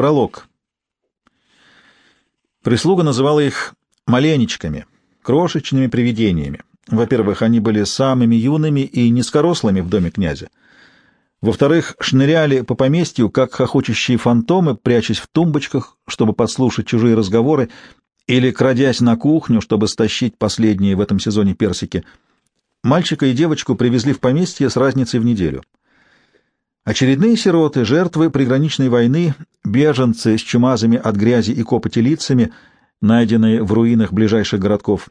Пролог. Прислуга называла их «маленечками», крошечными привидениями. Во-первых, они были самыми юными и низкорослыми в доме князя. Во-вторых, шныряли по поместью, как хохочущие фантомы, прячась в тумбочках, чтобы подслушать чужие разговоры, или крадясь на кухню, чтобы стащить последние в этом сезоне персики. Мальчика и девочку привезли в поместье с разницей в неделю. Очередные сироты, жертвы приграничной войны, беженцы с чумазами от грязи и копоти лицами, найденные в руинах ближайших городков.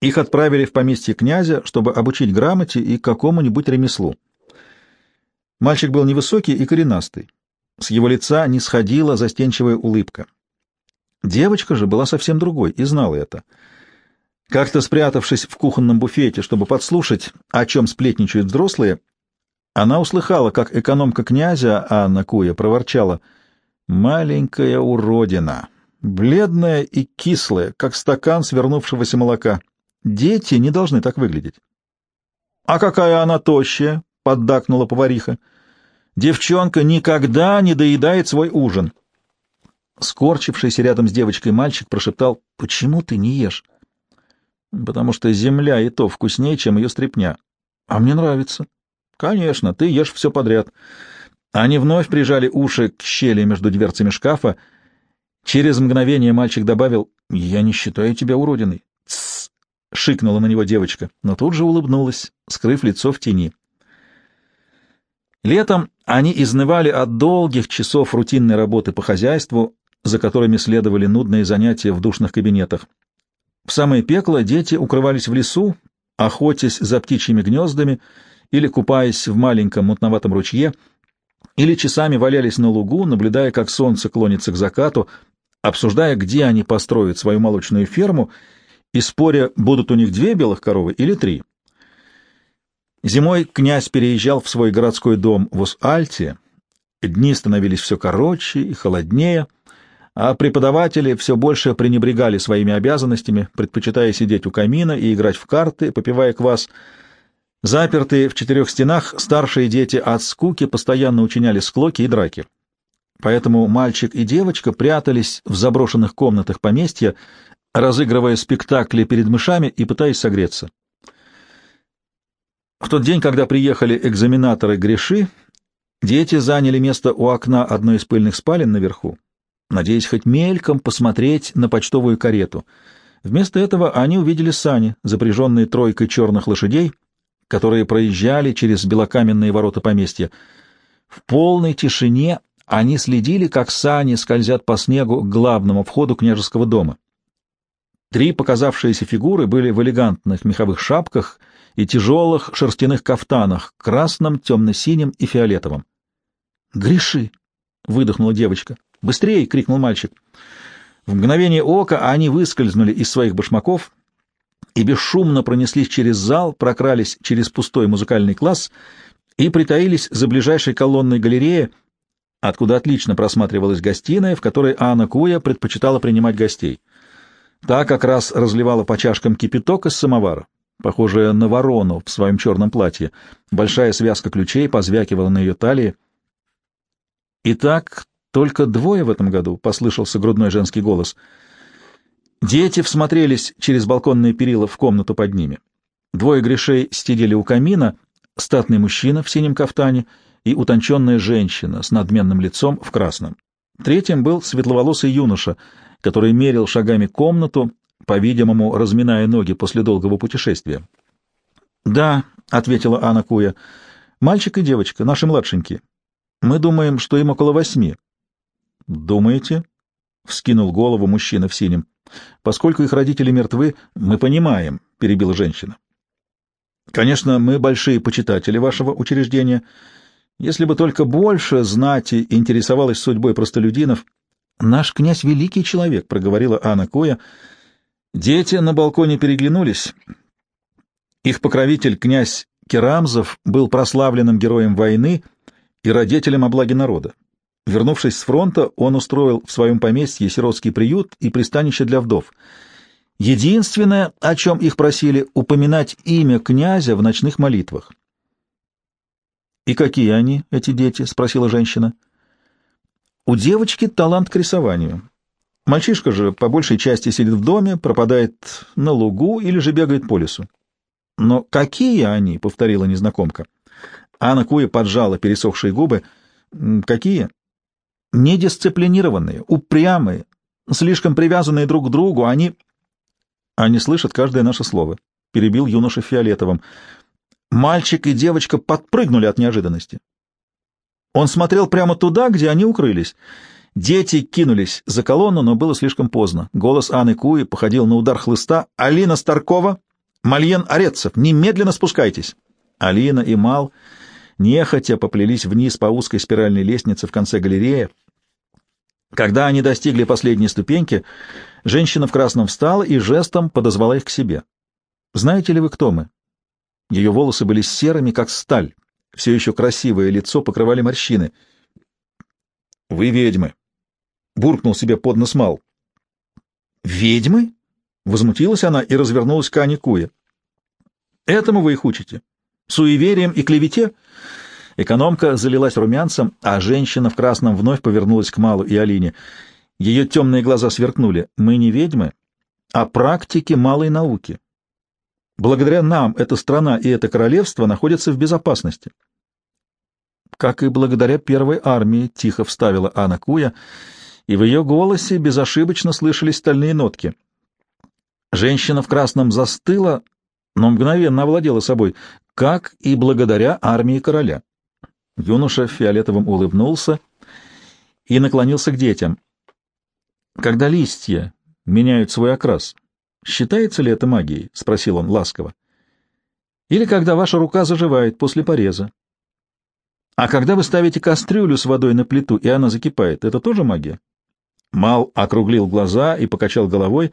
Их отправили в поместье князя, чтобы обучить грамоте и какому-нибудь ремеслу. Мальчик был невысокий и коренастый. С его лица не сходила застенчивая улыбка. Девочка же была совсем другой и знала это. Как-то спрятавшись в кухонном буфете, чтобы подслушать, о чем сплетничают взрослые, она услыхала, как экономка князя Анна Куя проворчала «Маленькая уродина, бледная и кислая, как стакан свернувшегося молока. Дети не должны так выглядеть». «А какая она тощая!» — поддакнула повариха. Девчонка никогда не доедает свой ужин. Скорчившийся рядом с девочкой мальчик прошептал, «Почему ты не ешь?» «Потому что земля и то вкуснее, чем ее стряпня. А мне нравится». «Конечно, ты ешь все подряд». Они вновь прижали уши к щели между дверцами шкафа. Через мгновение мальчик добавил, «Я не считаю тебя уродиной». «Тссс!» — шикнула на него девочка, но тут же улыбнулась, скрыв лицо в тени. Летом они изнывали от долгих часов рутинной работы по хозяйству, за которыми следовали нудные занятия в душных кабинетах. В самое пекло дети укрывались в лесу, охотясь за птичьими гнездами или купаясь в маленьком мутноватом ручье, или часами валялись на лугу, наблюдая, как солнце клонится к закату, обсуждая, где они построят свою молочную ферму, и споря, будут у них две белых коровы или три. Зимой князь переезжал в свой городской дом в Ус-Альте, дни становились все короче и холоднее, а преподаватели все больше пренебрегали своими обязанностями, предпочитая сидеть у камина и играть в карты, попивая квас. Запертые в четырех стенах, старшие дети от скуки постоянно учиняли склоки и драки. Поэтому мальчик и девочка прятались в заброшенных комнатах поместья, разыгрывая спектакли перед мышами и пытаясь согреться. В тот день, когда приехали экзаменаторы Гриши, дети заняли место у окна одной из пыльных спален наверху, надеясь хоть мельком посмотреть на почтовую карету. Вместо этого они увидели сани, запряженные тройкой черных лошадей, которые проезжали через белокаменные ворота поместья. В полной тишине они следили, как сани скользят по снегу к главному входу княжеского дома. Три показавшиеся фигуры были в элегантных меховых шапках — и тяжелых шерстяных кафтанах, красном, темно-синем и фиолетовом. «Греши!» — выдохнула девочка. «Быстрее!» — крикнул мальчик. В мгновение ока они выскользнули из своих башмаков и бесшумно пронеслись через зал, прокрались через пустой музыкальный класс и притаились за ближайшей колонной галереи, откуда отлично просматривалась гостиная, в которой Анна Куя предпочитала принимать гостей. Та как раз разливала по чашкам кипяток из самовара похожая на ворону в своем черном платье. Большая связка ключей позвякивала на ее талии. «Итак, только двое в этом году», — послышался грудной женский голос. Дети всмотрелись через балконные перила в комнату под ними. Двое грешей сидели у камина, статный мужчина в синем кафтане и утонченная женщина с надменным лицом в красном. Третьим был светловолосый юноша, который мерил шагами комнату, по-видимому, разминая ноги после долгого путешествия. «Да», — ответила Анна Куя, — «мальчик и девочка, наши младшенькие. Мы думаем, что им около восьми». «Думаете?» — вскинул голову мужчина в синем. «Поскольку их родители мертвы, мы понимаем», — перебила женщина. «Конечно, мы большие почитатели вашего учреждения. Если бы только больше знати интересовалась судьбой простолюдинов...» «Наш князь — великий человек», — проговорила Анна Коя, — Дети на балконе переглянулись. Их покровитель, князь Керамзов, был прославленным героем войны и родителем о благе народа. Вернувшись с фронта, он устроил в своем поместье сиротский приют и пристанище для вдов. Единственное, о чем их просили, упоминать имя князя в ночных молитвах. «И какие они, эти дети?» — спросила женщина. У девочки талант к рисованию. Мальчишка же по большей части сидит в доме, пропадает на лугу или же бегает по лесу. Но какие они, — повторила незнакомка. Анна Куя поджала пересохшие губы. Какие? Недисциплинированные, упрямые, слишком привязанные друг к другу, они... Они слышат каждое наше слово, — перебил юноша фиолетовым. Мальчик и девочка подпрыгнули от неожиданности. Он смотрел прямо туда, где они укрылись. Дети кинулись за колонну, но было слишком поздно. Голос Анны Куи походил на удар хлыста. «Алина Старкова! Мальен Орецов! Немедленно спускайтесь!» Алина и Мал нехотя поплелись вниз по узкой спиральной лестнице в конце галереи. Когда они достигли последней ступеньки, женщина в красном встала и жестом подозвала их к себе. «Знаете ли вы, кто мы?» Ее волосы были серыми, как сталь. Все еще красивое лицо покрывали морщины. — Вы ведьмы! — буркнул себе под нос Мал. — Ведьмы? — возмутилась она и развернулась к Ане Куе. — Этому вы их учите? Суеверием и клевете? Экономка залилась румянцем, а женщина в красном вновь повернулась к Малу и Алине. Ее темные глаза сверкнули. Мы не ведьмы, а практики малой науки. Благодаря нам эта страна и это королевство находятся в безопасности. Как и благодаря первой армии, тихо вставила Анна Куя, и в ее голосе безошибочно слышались стальные нотки. Женщина в красном застыла, но мгновенно овладела собой, как и благодаря армии короля. Юноша фиолетовым улыбнулся и наклонился к детям. Когда листья меняют свой окрас, Считается ли это магией? — спросил он ласково. — Или когда ваша рука заживает после пореза. А когда вы ставите кастрюлю с водой на плиту, и она закипает, это тоже магия? Мал округлил глаза и покачал головой,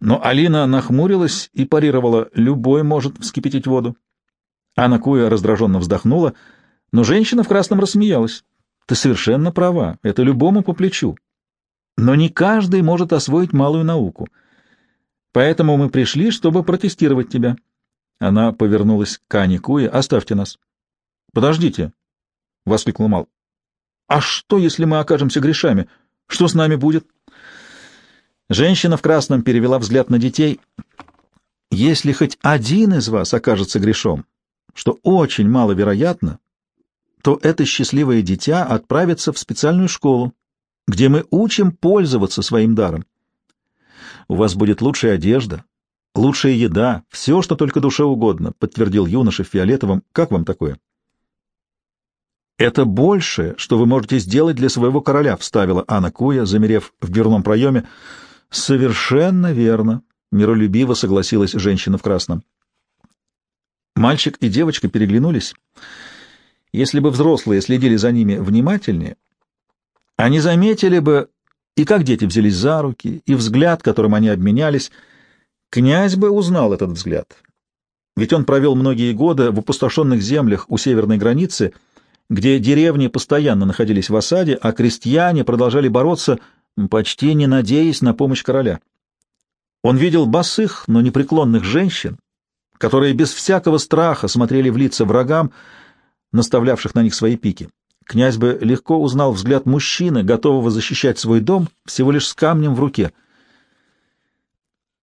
но Алина нахмурилась и парировала, любой может вскипятить воду. Анна Куя раздраженно вздохнула, но женщина в красном рассмеялась. — Ты совершенно права, это любому по плечу. Но не каждый может освоить малую науку — Поэтому мы пришли, чтобы протестировать тебя. Она повернулась к Ане Куе. Оставьте нас. — Подождите, — воскликнул Мал. — А что, если мы окажемся грешами? Что с нами будет? Женщина в красном перевела взгляд на детей. — Если хоть один из вас окажется грешом, что очень маловероятно, то это счастливое дитя отправится в специальную школу, где мы учим пользоваться своим даром. У вас будет лучшая одежда, лучшая еда, все, что только душе угодно, — подтвердил юноша в фиолетовом. Как вам такое? — Это большее, что вы можете сделать для своего короля, — вставила Анна Куя, замерев в дверном проеме. — Совершенно верно, — миролюбиво согласилась женщина в красном. Мальчик и девочка переглянулись. Если бы взрослые следили за ними внимательнее, они заметили бы и как дети взялись за руки, и взгляд, которым они обменялись. Князь бы узнал этот взгляд. Ведь он провел многие годы в опустошенных землях у северной границы, где деревни постоянно находились в осаде, а крестьяне продолжали бороться, почти не надеясь на помощь короля. Он видел босых, но непреклонных женщин, которые без всякого страха смотрели в лица врагам, наставлявших на них свои пики. Князь бы легко узнал взгляд мужчины, готового защищать свой дом всего лишь с камнем в руке —